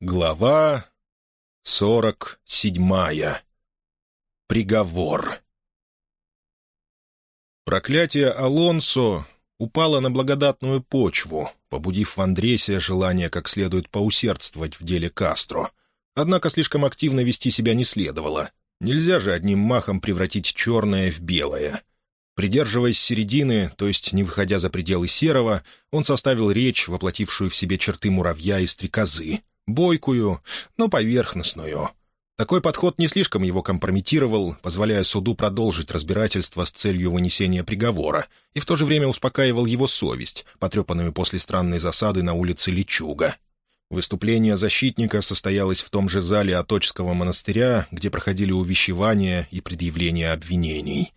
Глава сорок седьмая. Приговор. Проклятие Алонсо упало на благодатную почву, побудив в Андресе желание как следует поусердствовать в деле Кастро. Однако слишком активно вести себя не следовало. Нельзя же одним махом превратить черное в белое. Придерживаясь середины, то есть не выходя за пределы серого, он составил речь, воплотившую в себе черты муравья и стрекозы — бойкую, но поверхностную. Такой подход не слишком его компрометировал, позволяя суду продолжить разбирательство с целью вынесения приговора, и в то же время успокаивал его совесть, потрепанную после странной засады на улице Личуга. Выступление защитника состоялось в том же зале Аточского монастыря, где проходили увещевания и предъявление обвинений.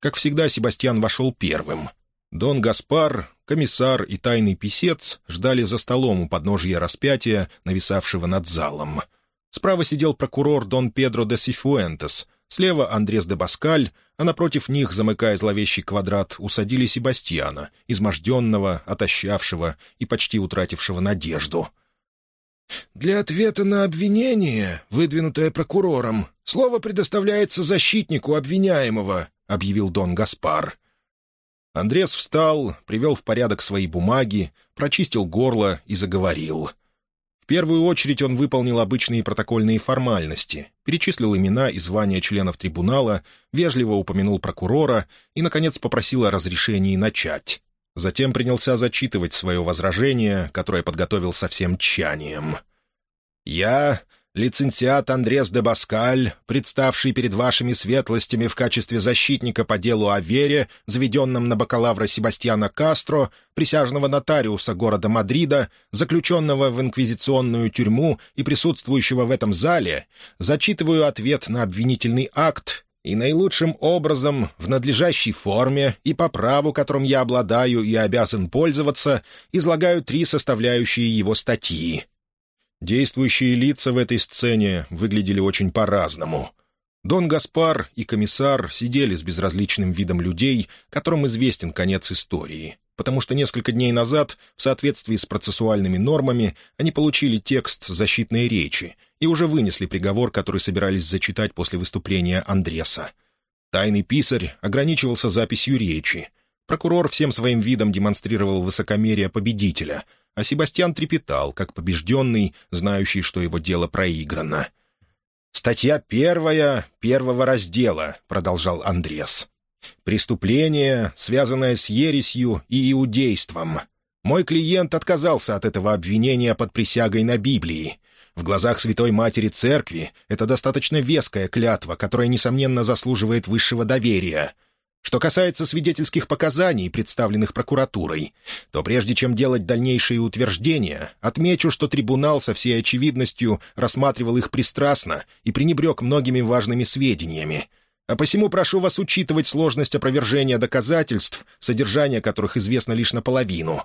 Как всегда, Себастьян вошел первым. Дон Гаспар, комиссар и тайный писец ждали за столом у подножия распятия, нависавшего над залом. Справа сидел прокурор Дон Педро де Сифуэнтес, слева Андрес де Баскаль, а напротив них, замыкая зловещий квадрат, усадили Себастьяна, изможденного, отощавшего и почти утратившего надежду. «Для ответа на обвинение, выдвинутое прокурором, слово предоставляется защитнику обвиняемого», — объявил Дон Гаспар. Андрес встал, привел в порядок свои бумаги, прочистил горло и заговорил. В первую очередь он выполнил обычные протокольные формальности, перечислил имена и звания членов трибунала, вежливо упомянул прокурора и, наконец, попросил о разрешении начать. Затем принялся зачитывать свое возражение, которое подготовил со всем тщанием. «Я, лицензиат Андрес де Баскаль, представший перед вашими светлостями в качестве защитника по делу о вере, заведенном на бакалавра Себастьяна Кастро, присяжного нотариуса города Мадрида, заключенного в инквизиционную тюрьму и присутствующего в этом зале, зачитываю ответ на обвинительный акт и наилучшим образом, в надлежащей форме и по праву, которым я обладаю и обязан пользоваться, излагаю три составляющие его статьи — Действующие лица в этой сцене выглядели очень по-разному. Дон Гаспар и комиссар сидели с безразличным видом людей, которым известен конец истории, потому что несколько дней назад, в соответствии с процессуальными нормами, они получили текст защитной речи и уже вынесли приговор, который собирались зачитать после выступления Андреса. Тайный писарь ограничивался записью речи. Прокурор всем своим видом демонстрировал высокомерие победителя — а Себастьян трепетал, как побежденный, знающий, что его дело проиграно. «Статья первая первого раздела», — продолжал Андрес. «Преступление, связанное с ересью и иудейством. Мой клиент отказался от этого обвинения под присягой на Библии. В глазах Святой Матери Церкви это достаточно веская клятва, которая, несомненно, заслуживает высшего доверия. Что касается свидетельских показаний, представленных прокуратурой, то прежде чем делать дальнейшие утверждения, отмечу, что трибунал со всей очевидностью рассматривал их пристрастно и пренебрег многими важными сведениями. А посему прошу вас учитывать сложность опровержения доказательств, содержание которых известно лишь наполовину.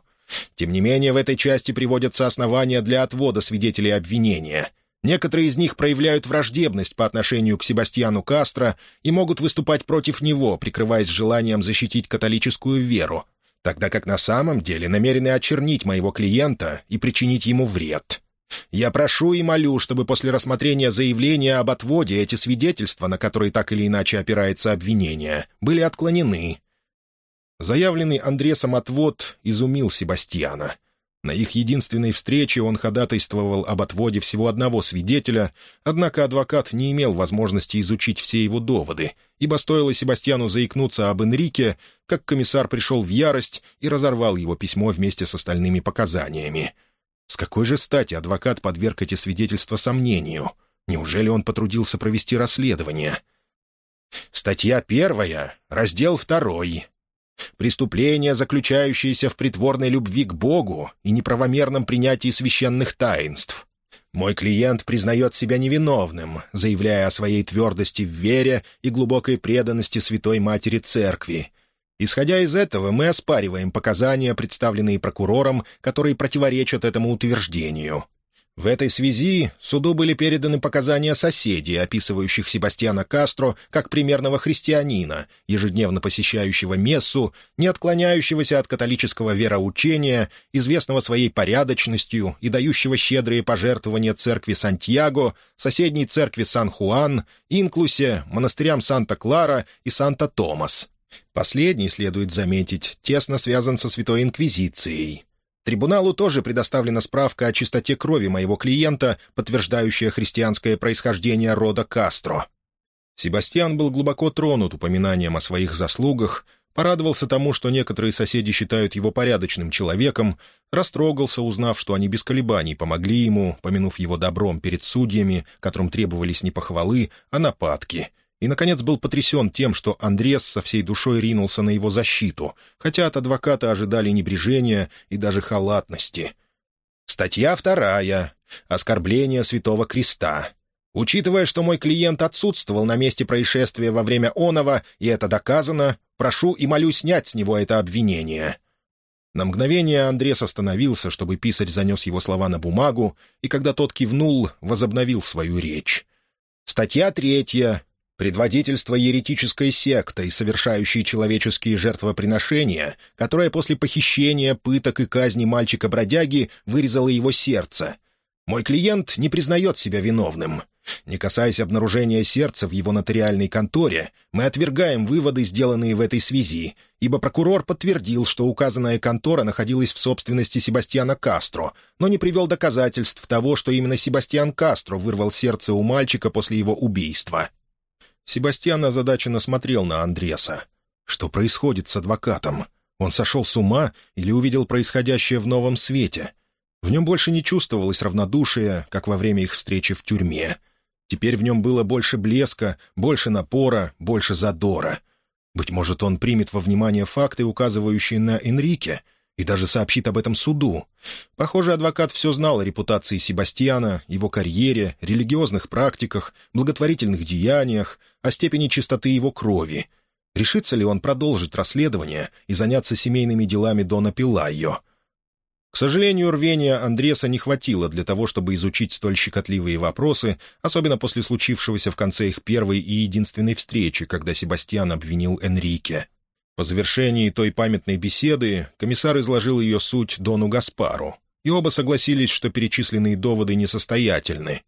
Тем не менее, в этой части приводятся основания для отвода свидетелей обвинения — Некоторые из них проявляют враждебность по отношению к Себастьяну Кастро и могут выступать против него, прикрываясь желанием защитить католическую веру, тогда как на самом деле намерены очернить моего клиента и причинить ему вред. Я прошу и молю, чтобы после рассмотрения заявления об отводе эти свидетельства, на которые так или иначе опирается обвинение, были отклонены. Заявленный Андресом отвод изумил Себастьяна — на их единственной встрече он ходатайствовал об отводе всего одного свидетеля, однако адвокат не имел возможности изучить все его доводы, ибо стоило Себастьяну заикнуться об Энрике, как комиссар пришел в ярость и разорвал его письмо вместе с остальными показаниями. С какой же стати адвокат подверг эти свидетельства сомнению? Неужели он потрудился провести расследование? Статья первая, раздел второй. Преступление, заключающееся в притворной любви к Богу и неправомерном принятии священных таинств. Мой клиент признает себя невиновным, заявляя о своей твердости в вере и глубокой преданности Святой Матери Церкви. Исходя из этого, мы оспариваем показания, представленные прокурором, которые противоречат этому утверждению. В этой связи суду были переданы показания соседей, описывающих Себастьяна Кастро как примерного христианина, ежедневно посещающего мессу, не отклоняющегося от католического вероучения, известного своей порядочностью и дающего щедрые пожертвования церкви Сантьяго, соседней церкви Сан-Хуан, Инклусе, монастырям Санта-Клара и Санта-Томас. Последний, следует заметить, тесно связан со Святой Инквизицией. Трибуналу тоже предоставлена справка о чистоте крови моего клиента, подтверждающая христианское происхождение рода Кастро. Себастьян был глубоко тронут упоминанием о своих заслугах, порадовался тому, что некоторые соседи считают его порядочным человеком, растрогался, узнав, что они без колебаний помогли ему, помянув его добром перед судьями, которым требовались не похвалы, а нападки — и, наконец, был потрясен тем, что Андрес со всей душой ринулся на его защиту, хотя от адвоката ожидали небрежения и даже халатности. Статья вторая. Оскорбление Святого Креста. Учитывая, что мой клиент отсутствовал на месте происшествия во время онова, и это доказано, прошу и молю снять с него это обвинение». На мгновение Андрес остановился, чтобы писарь занес его слова на бумагу, и когда тот кивнул, возобновил свою речь. Статья третья предводительство еретической сектой, совершающей человеческие жертвоприношения, которая после похищения, пыток и казни мальчика-бродяги вырезала его сердце. Мой клиент не признает себя виновным. Не касаясь обнаружения сердца в его нотариальной конторе, мы отвергаем выводы, сделанные в этой связи, ибо прокурор подтвердил, что указанная контора находилась в собственности Себастьяна Кастро, но не привел доказательств того, что именно Себастьян Кастро вырвал сердце у мальчика после его убийства. Себастьян озадаченно смотрел на Андреса. Что происходит с адвокатом? Он сошел с ума или увидел происходящее в новом свете? В нем больше не чувствовалось равнодушия, как во время их встречи в тюрьме. Теперь в нем было больше блеска, больше напора, больше задора. Быть может, он примет во внимание факты, указывающие на Энрике — и даже сообщит об этом суду. Похоже, адвокат все знал о репутации Себастьяна, его карьере, религиозных практиках, благотворительных деяниях, о степени чистоты его крови. Решится ли он продолжить расследование и заняться семейными делами Дона Пилайо? К сожалению, рвения Андреса не хватило для того, чтобы изучить столь щекотливые вопросы, особенно после случившегося в конце их первой и единственной встречи, когда Себастьян обвинил Энрике. По завершении той памятной беседы комиссар изложил ее суть Дону Гаспару, и оба согласились, что перечисленные доводы несостоятельны.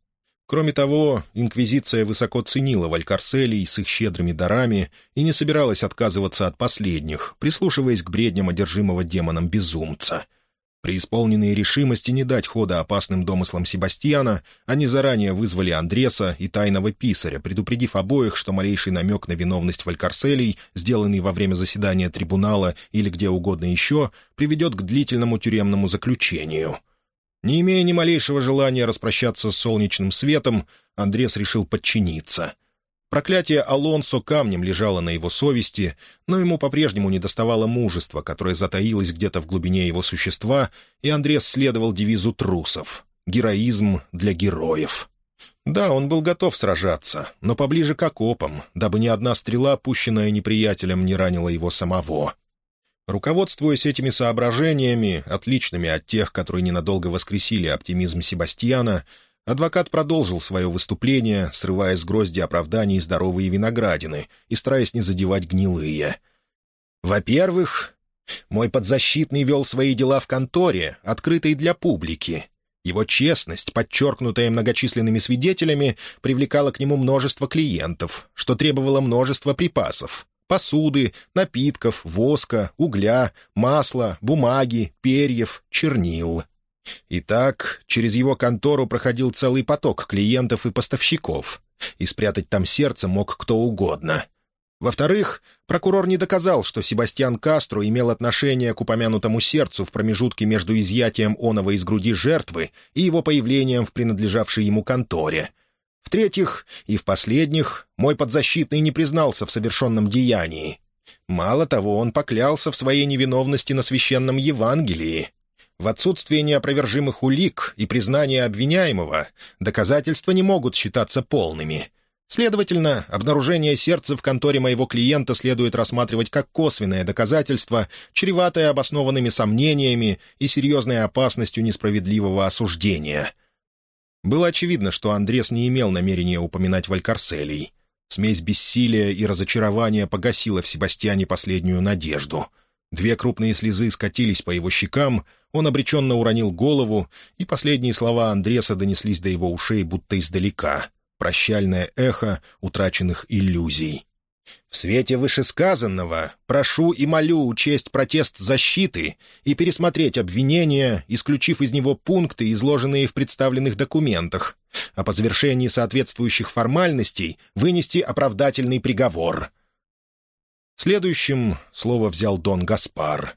Кроме того, Инквизиция высоко ценила валькарселей с их щедрыми дарами и не собиралась отказываться от последних, прислушиваясь к бредням одержимого демоном безумца — Преисполненные решимости не дать хода опасным домыслам Себастьяна, они заранее вызвали Андреса и тайного писаря, предупредив обоих, что малейший намек на виновность Валькарселей, сделанный во время заседания трибунала или где угодно еще, приведет к длительному тюремному заключению. Не имея ни малейшего желания распрощаться с солнечным светом, Андрес решил подчиниться — Проклятие Алонсо камнем лежало на его совести, но ему по-прежнему недоставало мужества, которое затаилось где-то в глубине его существа, и Андрес следовал девизу трусов — «Героизм для героев». Да, он был готов сражаться, но поближе к окопам, дабы ни одна стрела, пущенная неприятелем, не ранила его самого. Руководствуясь этими соображениями, отличными от тех, которые ненадолго воскресили оптимизм Себастьяна, Адвокат продолжил свое выступление, срывая с грозди оправданий здоровые виноградины и стараясь не задевать гнилые. «Во-первых, мой подзащитный вел свои дела в конторе, открытой для публики. Его честность, подчеркнутая многочисленными свидетелями, привлекала к нему множество клиентов, что требовало множества припасов — посуды, напитков, воска, угля, масла, бумаги, перьев, чернил. Итак, через его контору проходил целый поток клиентов и поставщиков, и спрятать там сердце мог кто угодно. Во-вторых, прокурор не доказал, что Себастьян Кастро имел отношение к упомянутому сердцу в промежутке между изъятием оного из груди жертвы и его появлением в принадлежавшей ему конторе. В-третьих, и в последних, мой подзащитный не признался в совершенном деянии. Мало того, он поклялся в своей невиновности на священном Евангелии. В отсутствие неопровержимых улик и признания обвиняемого доказательства не могут считаться полными. Следовательно, обнаружение сердца в конторе моего клиента следует рассматривать как косвенное доказательство, чреватое обоснованными сомнениями и серьезной опасностью несправедливого осуждения. Было очевидно, что Андрес не имел намерения упоминать Валькарселей. Смесь бессилия и разочарования погасила в Себастьяне последнюю надежду. Две крупные слезы скатились по его щекам, он обреченно уронил голову, и последние слова Андреса донеслись до его ушей будто издалека. Прощальное эхо утраченных иллюзий. В свете вышесказанного прошу и молю учесть протест защиты и пересмотреть обвинения, исключив из него пункты, изложенные в представленных документах, а по завершении соответствующих формальностей вынести оправдательный приговор. Следующим слово взял Дон Гаспар.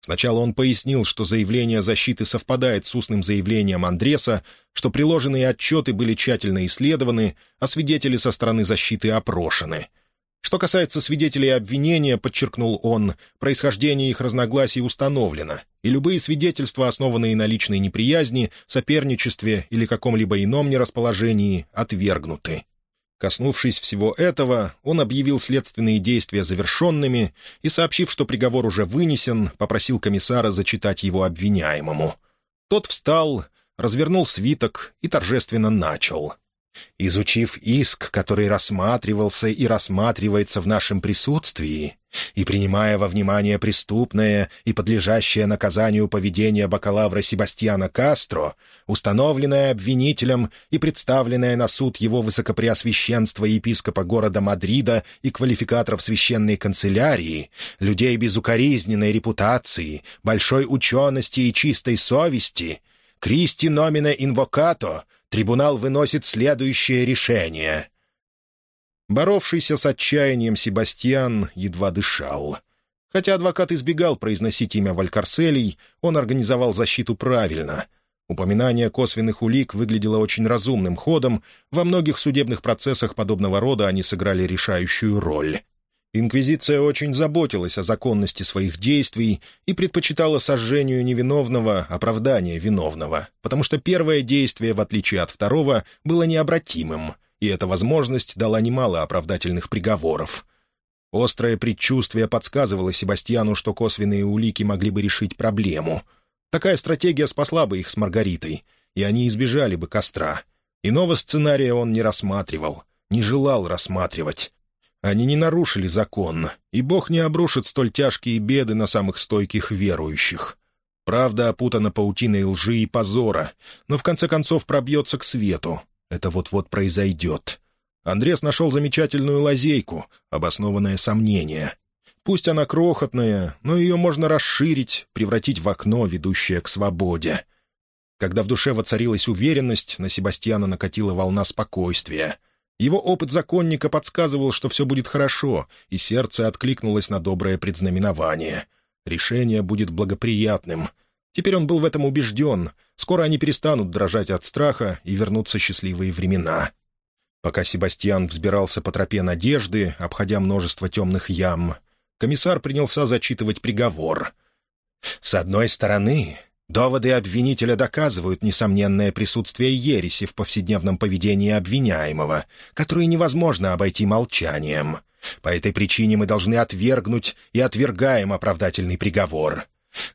Сначала он пояснил, что заявление защиты совпадает с устным заявлением Андреса, что приложенные отчеты были тщательно исследованы, а свидетели со стороны защиты опрошены — что касается свидетелей обвинения, подчеркнул он, происхождение их разногласий установлено, и любые свидетельства, основанные на личной неприязни, соперничестве или каком-либо ином нерасположении, отвергнуты. Коснувшись всего этого, он объявил следственные действия завершенными и, сообщив, что приговор уже вынесен, попросил комиссара зачитать его обвиняемому. Тот встал, развернул свиток и торжественно начал — Изучив иск, который рассматривался и рассматривается в нашем присутствии, и принимая во внимание преступное и подлежащее наказанию поведение бакалавра Себастьяна Кастро, установленное обвинителем и представленное на суд его высокопреосвященства епископа города Мадрида и квалификаторов священной канцелярии, людей безукоризненной репутации, большой учености и чистой совести, Кристи номина инвокато — трибунал выносит следующее решение». Боровшийся с отчаянием Себастьян едва дышал. Хотя адвокат избегал произносить имя Валькарселей, он организовал защиту правильно. Упоминание косвенных улик выглядело очень разумным ходом, во многих судебных процессах подобного рода они сыграли решающую роль. Инквизиция очень заботилась о законности своих действий и предпочитала сожжению невиновного оправдание виновного, потому что первое действие, в отличие от второго, было необратимым, и эта возможность дала немало оправдательных приговоров. Острое предчувствие подсказывало Себастьяну, что косвенные улики могли бы решить проблему. Такая стратегия спасла бы их с Маргаритой, и они избежали бы костра. Иного сценария он не рассматривал, не желал рассматривать. Они не нарушили закон, и Бог не обрушит столь тяжкие беды на самых стойких верующих. Правда опутана паутиной лжи и позора, но в конце концов пробьется к свету. Это вот-вот произойдет. Андрес нашел замечательную лазейку, обоснованное сомнение. Пусть она крохотная, но ее можно расширить, превратить в окно, ведущее к свободе. Когда в душе воцарилась уверенность, на Себастьяна накатила волна спокойствия — его опыт законника подсказывал, что все будет хорошо, и сердце откликнулось на доброе предзнаменование. Решение будет благоприятным. Теперь он был в этом убежден. Скоро они перестанут дрожать от страха и вернутся счастливые времена. Пока Себастьян взбирался по тропе надежды, обходя множество темных ям, комиссар принялся зачитывать приговор. «С одной стороны, Доводы обвинителя доказывают несомненное присутствие ереси в повседневном поведении обвиняемого, которое невозможно обойти молчанием. По этой причине мы должны отвергнуть и отвергаем оправдательный приговор.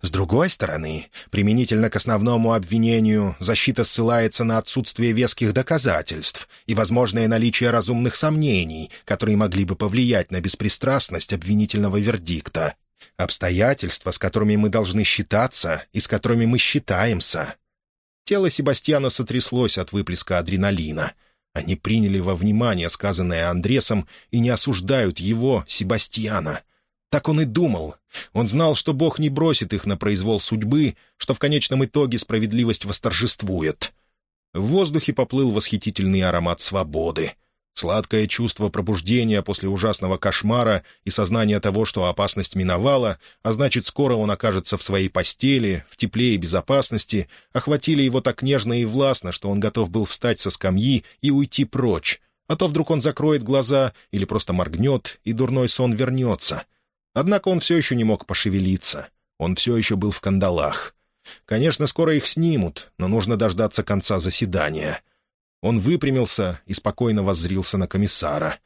С другой стороны, применительно к основному обвинению, защита ссылается на отсутствие веских доказательств и возможное наличие разумных сомнений, которые могли бы повлиять на беспристрастность обвинительного вердикта. Обстоятельства, с которыми мы должны считаться и с которыми мы считаемся. Тело Себастьяна сотряслось от выплеска адреналина. Они приняли во внимание сказанное Андресом и не осуждают его, Себастьяна. Так он и думал. Он знал, что Бог не бросит их на произвол судьбы, что в конечном итоге справедливость восторжествует. В воздухе поплыл восхитительный аромат свободы. Сладкое чувство пробуждения после ужасного кошмара и сознание того, что опасность миновала, а значит, скоро он окажется в своей постели, в тепле и безопасности, охватили его так нежно и властно, что он готов был встать со скамьи и уйти прочь, а то вдруг он закроет глаза или просто моргнет, и дурной сон вернется. Однако он все еще не мог пошевелиться. Он все еще был в кандалах. Конечно, скоро их снимут, но нужно дождаться конца заседания — он выпрямился и спокойно воззрился на комиссара.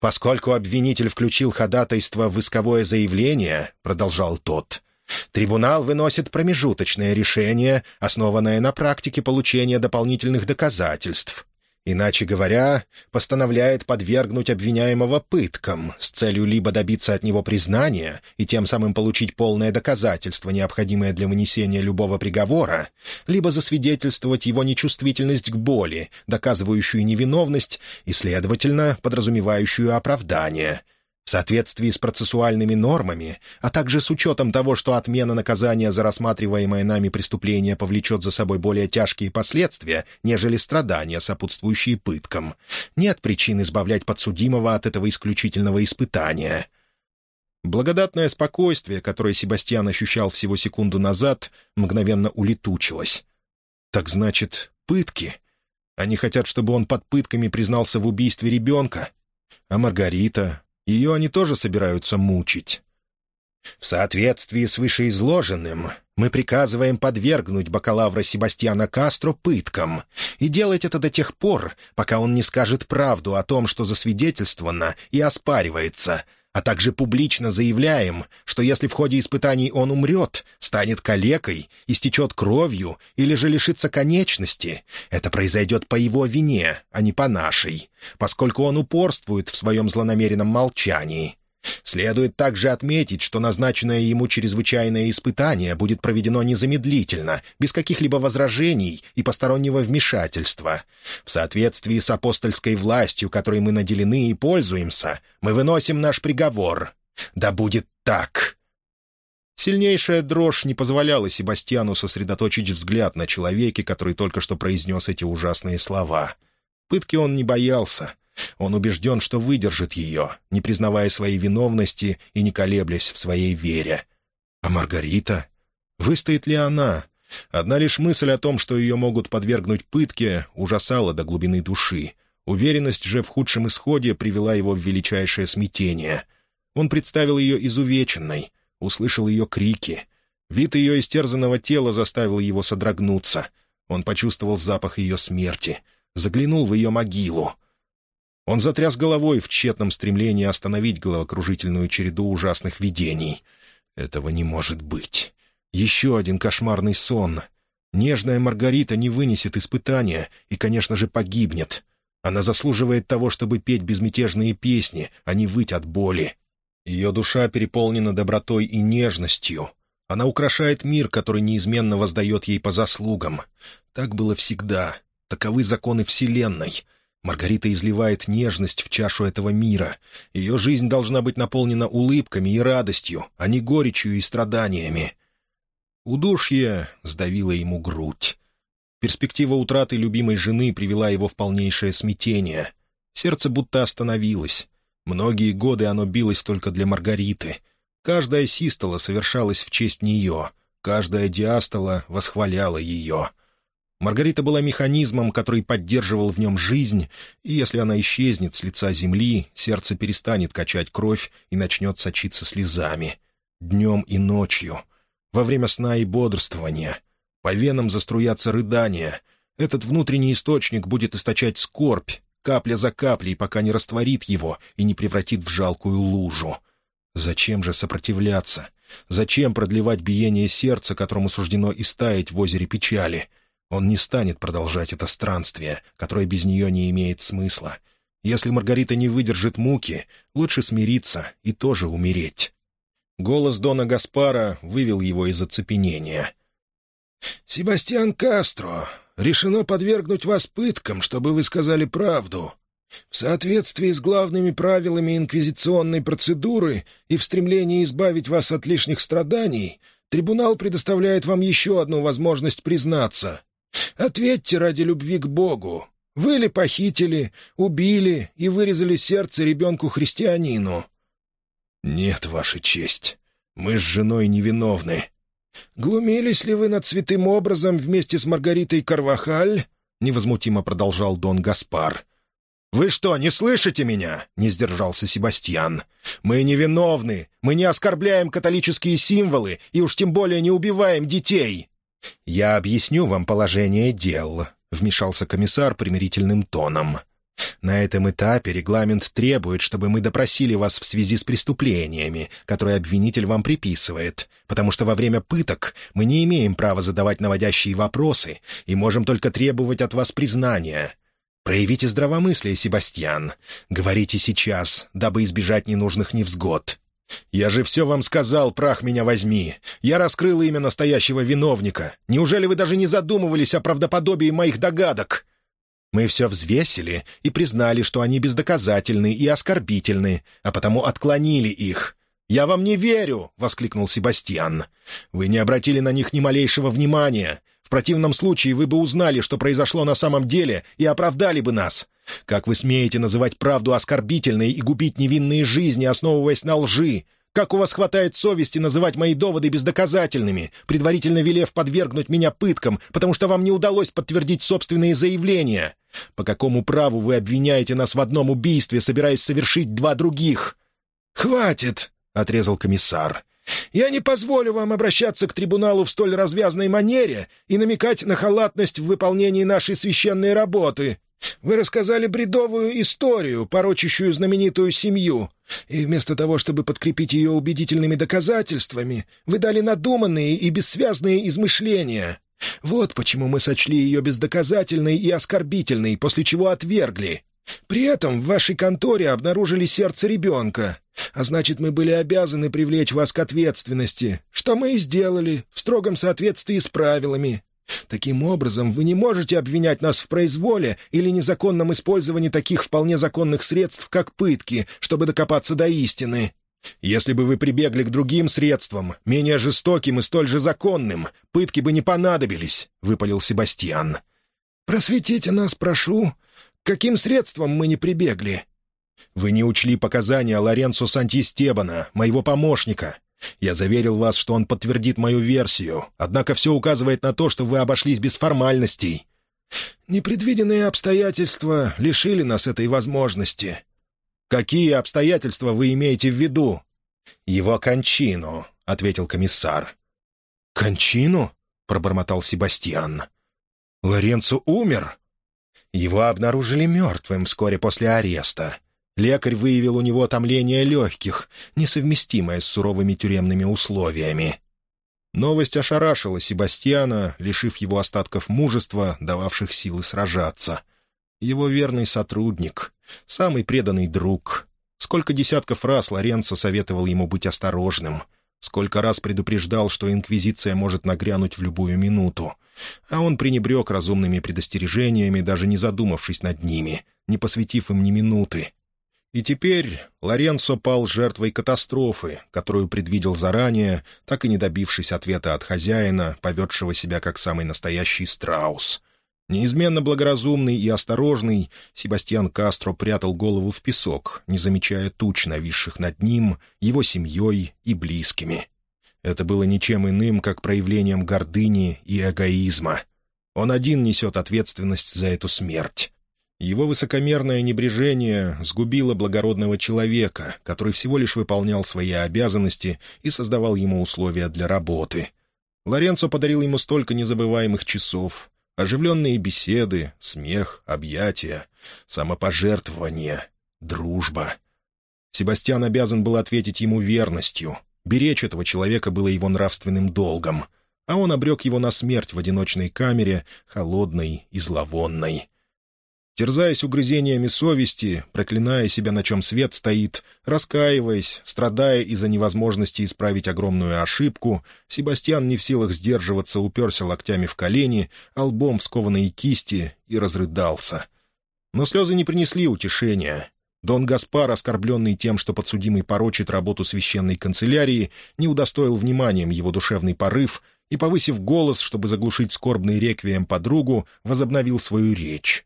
«Поскольку обвинитель включил ходатайство в исковое заявление», — продолжал тот, Трибунал выносит промежуточное решение, основанное на практике получения дополнительных доказательств. Иначе говоря, постановляет подвергнуть обвиняемого пыткам с целью либо добиться от него признания и тем самым получить полное доказательство, необходимое для вынесения любого приговора, либо засвидетельствовать его нечувствительность к боли, доказывающую невиновность и, следовательно, подразумевающую оправдание — в соответствии с процессуальными нормами, а также с учетом того, что отмена наказания за рассматриваемое нами преступление повлечет за собой более тяжкие последствия, нежели страдания, сопутствующие пыткам, нет причин избавлять подсудимого от этого исключительного испытания. Благодатное спокойствие, которое Себастьян ощущал всего секунду назад, мгновенно улетучилось. «Так значит, пытки? Они хотят, чтобы он под пытками признался в убийстве ребенка? А Маргарита, ее они тоже собираются мучить. В соответствии с вышеизложенным, мы приказываем подвергнуть бакалавра Себастьяна Кастро пыткам и делать это до тех пор, пока он не скажет правду о том, что засвидетельствовано и оспаривается, а также публично заявляем, что если в ходе испытаний он умрет, станет калекой, истечет кровью или же лишится конечности, это произойдет по его вине, а не по нашей, поскольку он упорствует в своем злонамеренном молчании. Следует также отметить, что назначенное ему чрезвычайное испытание будет проведено незамедлительно, без каких-либо возражений и постороннего вмешательства. В соответствии с апостольской властью, которой мы наделены и пользуемся, мы выносим наш приговор. Да будет так!» Сильнейшая дрожь не позволяла Себастьяну сосредоточить взгляд на человеке, который только что произнес эти ужасные слова. Пытки он не боялся — он убежден, что выдержит ее, не признавая своей виновности и не колеблясь в своей вере. А Маргарита? Выстоит ли она? Одна лишь мысль о том, что ее могут подвергнуть пытке, ужасала до глубины души. Уверенность же в худшем исходе привела его в величайшее смятение. Он представил ее изувеченной, услышал ее крики. Вид ее истерзанного тела заставил его содрогнуться. Он почувствовал запах ее смерти, заглянул в ее могилу — он затряс головой в тщетном стремлении остановить головокружительную череду ужасных видений. Этого не может быть. Еще один кошмарный сон. Нежная Маргарита не вынесет испытания и, конечно же, погибнет. Она заслуживает того, чтобы петь безмятежные песни, а не выть от боли. Ее душа переполнена добротой и нежностью. Она украшает мир, который неизменно воздает ей по заслугам. Так было всегда. Таковы законы Вселенной — Маргарита изливает нежность в чашу этого мира. Ее жизнь должна быть наполнена улыбками и радостью, а не горечью и страданиями. Удушье сдавило ему грудь. Перспектива утраты любимой жены привела его в полнейшее смятение. Сердце будто остановилось. Многие годы оно билось только для Маргариты. Каждая систола совершалась в честь нее, каждая диастола восхваляла ее — Маргарита была механизмом, который поддерживал в нем жизнь, и если она исчезнет с лица земли, сердце перестанет качать кровь и начнет сочиться слезами. Днем и ночью, во время сна и бодрствования. По венам заструятся рыдания. Этот внутренний источник будет источать скорбь, капля за каплей, пока не растворит его и не превратит в жалкую лужу. Зачем же сопротивляться? Зачем продлевать биение сердца, которому суждено истаять в озере печали — он не станет продолжать это странствие, которое без нее не имеет смысла. Если Маргарита не выдержит муки, лучше смириться и тоже умереть. Голос Дона Гаспара вывел его из оцепенения. «Себастьян Кастро, решено подвергнуть вас пыткам, чтобы вы сказали правду. В соответствии с главными правилами инквизиционной процедуры и в стремлении избавить вас от лишних страданий, трибунал предоставляет вам еще одну возможность признаться. Ответьте ради любви к Богу. Вы ли похитили, убили и вырезали сердце ребенку-христианину?» «Нет, Ваша честь. Мы с женой невиновны». «Глумились ли вы над святым образом вместе с Маргаритой Карвахаль?» — невозмутимо продолжал Дон Гаспар. «Вы что, не слышите меня?» — не сдержался Себастьян. «Мы невиновны, мы не оскорбляем католические символы и уж тем более не убиваем детей!» «Я объясню вам положение дел», — вмешался комиссар примирительным тоном. На этом этапе регламент требует, чтобы мы допросили вас в связи с преступлениями, которые обвинитель вам приписывает, потому что во время пыток мы не имеем права задавать наводящие вопросы и можем только требовать от вас признания. Проявите здравомыслие, Себастьян. Говорите сейчас, дабы избежать ненужных невзгод. «Я же все вам сказал, прах меня возьми. Я раскрыл имя настоящего виновника. Неужели вы даже не задумывались о правдоподобии моих догадок?» Мы все взвесили и признали, что они бездоказательны и оскорбительны, а потому отклонили их. «Я вам не верю!» — воскликнул Себастьян. «Вы не обратили на них ни малейшего внимания. В противном случае вы бы узнали, что произошло на самом деле, и оправдали бы нас. Как вы смеете называть правду оскорбительной и губить невинные жизни, основываясь на лжи? Как у вас хватает совести называть мои доводы бездоказательными, предварительно велев подвергнуть меня пыткам, потому что вам не удалось подтвердить собственные заявления? По какому праву вы обвиняете нас в одном убийстве, собираясь совершить два других?» «Хватит!» — отрезал комиссар. «Я не позволю вам обращаться к трибуналу в столь развязной манере и намекать на халатность в выполнении нашей священной работы. Вы рассказали бредовую историю, порочащую знаменитую семью, и вместо того, чтобы подкрепить ее убедительными доказательствами, вы дали надуманные и бессвязные измышления. Вот почему мы сочли ее бездоказательной и оскорбительной, после чего отвергли. При этом в вашей конторе обнаружили сердце ребенка, а значит, мы были обязаны привлечь вас к ответственности, что мы и сделали, в строгом соответствии с правилами. Таким образом, вы не можете обвинять нас в произволе или незаконном использовании таких вполне законных средств, как пытки, чтобы докопаться до истины. Если бы вы прибегли к другим средствам, менее жестоким и столь же законным, пытки бы не понадобились», — выпалил Себастьян. «Просветите нас, прошу. Каким средствам мы не прибегли?» «Вы не учли показания Лоренцо Сантистебана, моего помощника. Я заверил вас, что он подтвердит мою версию, однако все указывает на то, что вы обошлись без формальностей». «Непредвиденные обстоятельства лишили нас этой возможности». «Какие обстоятельства вы имеете в виду?» «Его кончину», — ответил комиссар. «Кончину?» — пробормотал Себастьян. «Лоренцо умер?» Его обнаружили мертвым вскоре после ареста. Лекарь выявил у него томление легких, несовместимое с суровыми тюремными условиями. Новость ошарашила Себастьяна, лишив его остатков мужества, дававших силы сражаться. Его верный сотрудник, самый преданный друг. Сколько десятков раз Лоренцо советовал ему быть осторожным. Сколько раз предупреждал, что Инквизиция может нагрянуть в любую минуту. А он пренебрег разумными предостережениями, даже не задумавшись над ними, не посвятив им ни минуты. И теперь Лоренцо пал жертвой катастрофы, которую предвидел заранее, так и не добившись ответа от хозяина, поведшего себя как самый настоящий страус. Неизменно благоразумный и осторожный, Себастьян Кастро прятал голову в песок, не замечая туч, нависших над ним, его семьей и близкими. Это было ничем иным, как проявлением гордыни и эгоизма. Он один несет ответственность за эту смерть. Его высокомерное небрежение сгубило благородного человека, который всего лишь выполнял свои обязанности и создавал ему условия для работы. Лоренцо подарил ему столько незабываемых часов. Оживленные беседы, смех, объятия, самопожертвование, дружба. Себастьян обязан был ответить ему верностью. Беречь этого человека было его нравственным долгом. А он обрек его на смерть в одиночной камере, холодной и зловонной. Терзаясь угрызениями совести, проклиная себя, на чем свет стоит, раскаиваясь, страдая из-за невозможности исправить огромную ошибку, Себастьян не в силах сдерживаться, уперся локтями в колени, а лбом в скованные кисти и разрыдался. Но слезы не принесли утешения. Дон Гаспар, оскорбленный тем, что подсудимый порочит работу священной канцелярии, не удостоил вниманием его душевный порыв и, повысив голос, чтобы заглушить скорбный реквием подругу, возобновил свою речь.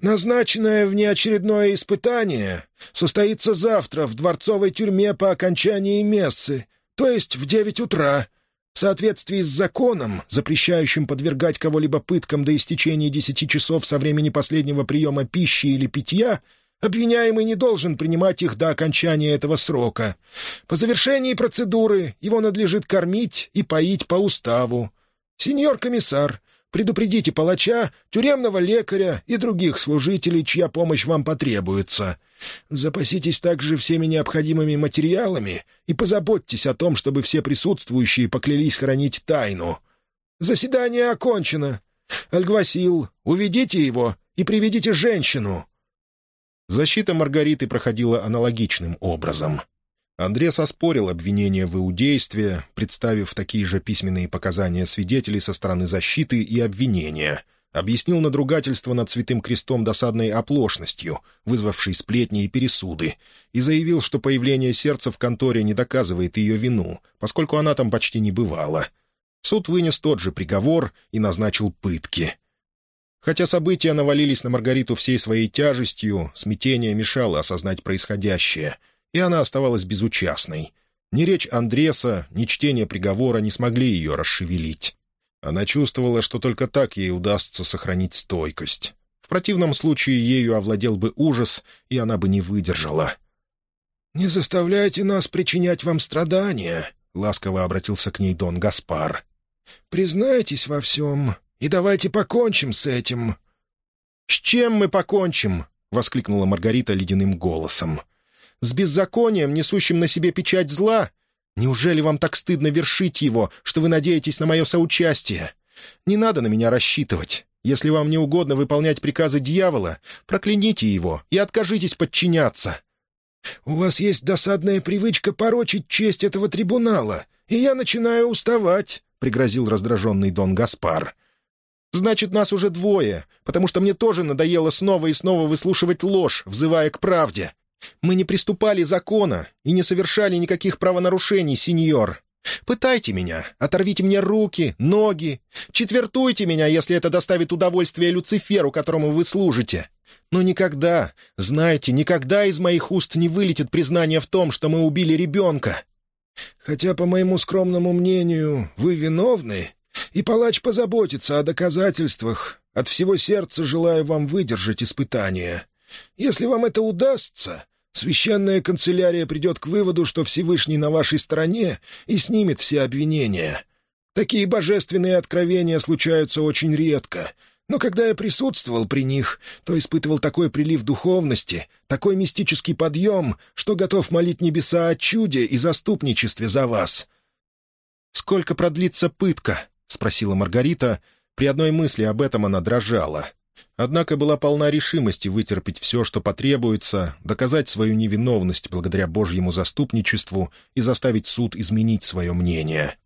Назначенное внеочередное испытание состоится завтра в дворцовой тюрьме по окончании мессы, то есть в девять утра. В соответствии с законом, запрещающим подвергать кого-либо пыткам до истечения десяти часов со времени последнего приема пищи или питья, обвиняемый не должен принимать их до окончания этого срока. По завершении процедуры его надлежит кормить и поить по уставу. «Сеньор комиссар, Предупредите палача, тюремного лекаря и других служителей, чья помощь вам потребуется. Запаситесь также всеми необходимыми материалами и позаботьтесь о том, чтобы все присутствующие поклялись хранить тайну. Заседание окончено. Альгвасил, уведите его и приведите женщину». Защита Маргариты проходила аналогичным образом. Андрес оспорил обвинение в иудействе, представив такие же письменные показания свидетелей со стороны защиты и обвинения. Объяснил надругательство над Святым Крестом досадной оплошностью, вызвавшей сплетни и пересуды, и заявил, что появление сердца в конторе не доказывает ее вину, поскольку она там почти не бывала. Суд вынес тот же приговор и назначил пытки. Хотя события навалились на Маргариту всей своей тяжестью, смятение мешало осознать происходящее — и она оставалась безучастной. Ни речь Андреса, ни чтение приговора не смогли ее расшевелить. Она чувствовала, что только так ей удастся сохранить стойкость. В противном случае ею овладел бы ужас, и она бы не выдержала. «Не заставляйте нас причинять вам страдания», — ласково обратился к ней Дон Гаспар. «Признайтесь во всем, и давайте покончим с этим». «С чем мы покончим?» — воскликнула Маргарита ледяным голосом с беззаконием, несущим на себе печать зла? Неужели вам так стыдно вершить его, что вы надеетесь на мое соучастие? Не надо на меня рассчитывать. Если вам не угодно выполнять приказы дьявола, прокляните его и откажитесь подчиняться». «У вас есть досадная привычка порочить честь этого трибунала, и я начинаю уставать», — пригрозил раздраженный Дон Гаспар. «Значит, нас уже двое, потому что мне тоже надоело снова и снова выслушивать ложь, взывая к правде. Мы не приступали закона и не совершали никаких правонарушений, сеньор. Пытайте меня, оторвите мне руки, ноги, четвертуйте меня, если это доставит удовольствие Люциферу, которому вы служите. Но никогда, знаете, никогда из моих уст не вылетит признание в том, что мы убили ребенка. Хотя, по моему скромному мнению, вы виновны, и палач позаботится о доказательствах. От всего сердца желаю вам выдержать испытание. Если вам это удастся, Священная канцелярия придет к выводу, что Всевышний на вашей стороне и снимет все обвинения. Такие божественные откровения случаются очень редко, но когда я присутствовал при них, то испытывал такой прилив духовности, такой мистический подъем, что готов молить небеса о чуде и заступничестве за вас». «Сколько продлится пытка?» — спросила Маргарита. При одной мысли об этом она дрожала. Однако была полна решимости вытерпеть все, что потребуется, доказать свою невиновность благодаря Божьему заступничеству и заставить суд изменить свое мнение.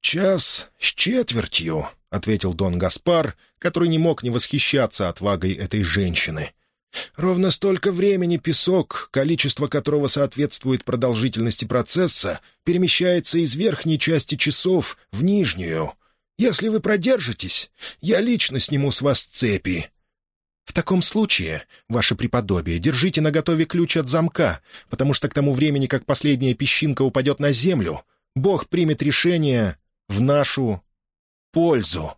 «Час с четвертью», — ответил Дон Гаспар, который не мог не восхищаться отвагой этой женщины. «Ровно столько времени песок, количество которого соответствует продолжительности процесса, перемещается из верхней части часов в нижнюю. Если вы продержитесь, я лично сниму с вас цепи». «В таком случае, ваше преподобие, держите наготове ключ от замка, потому что к тому времени, как последняя песчинка упадет на землю, Бог примет решение в нашу пользу».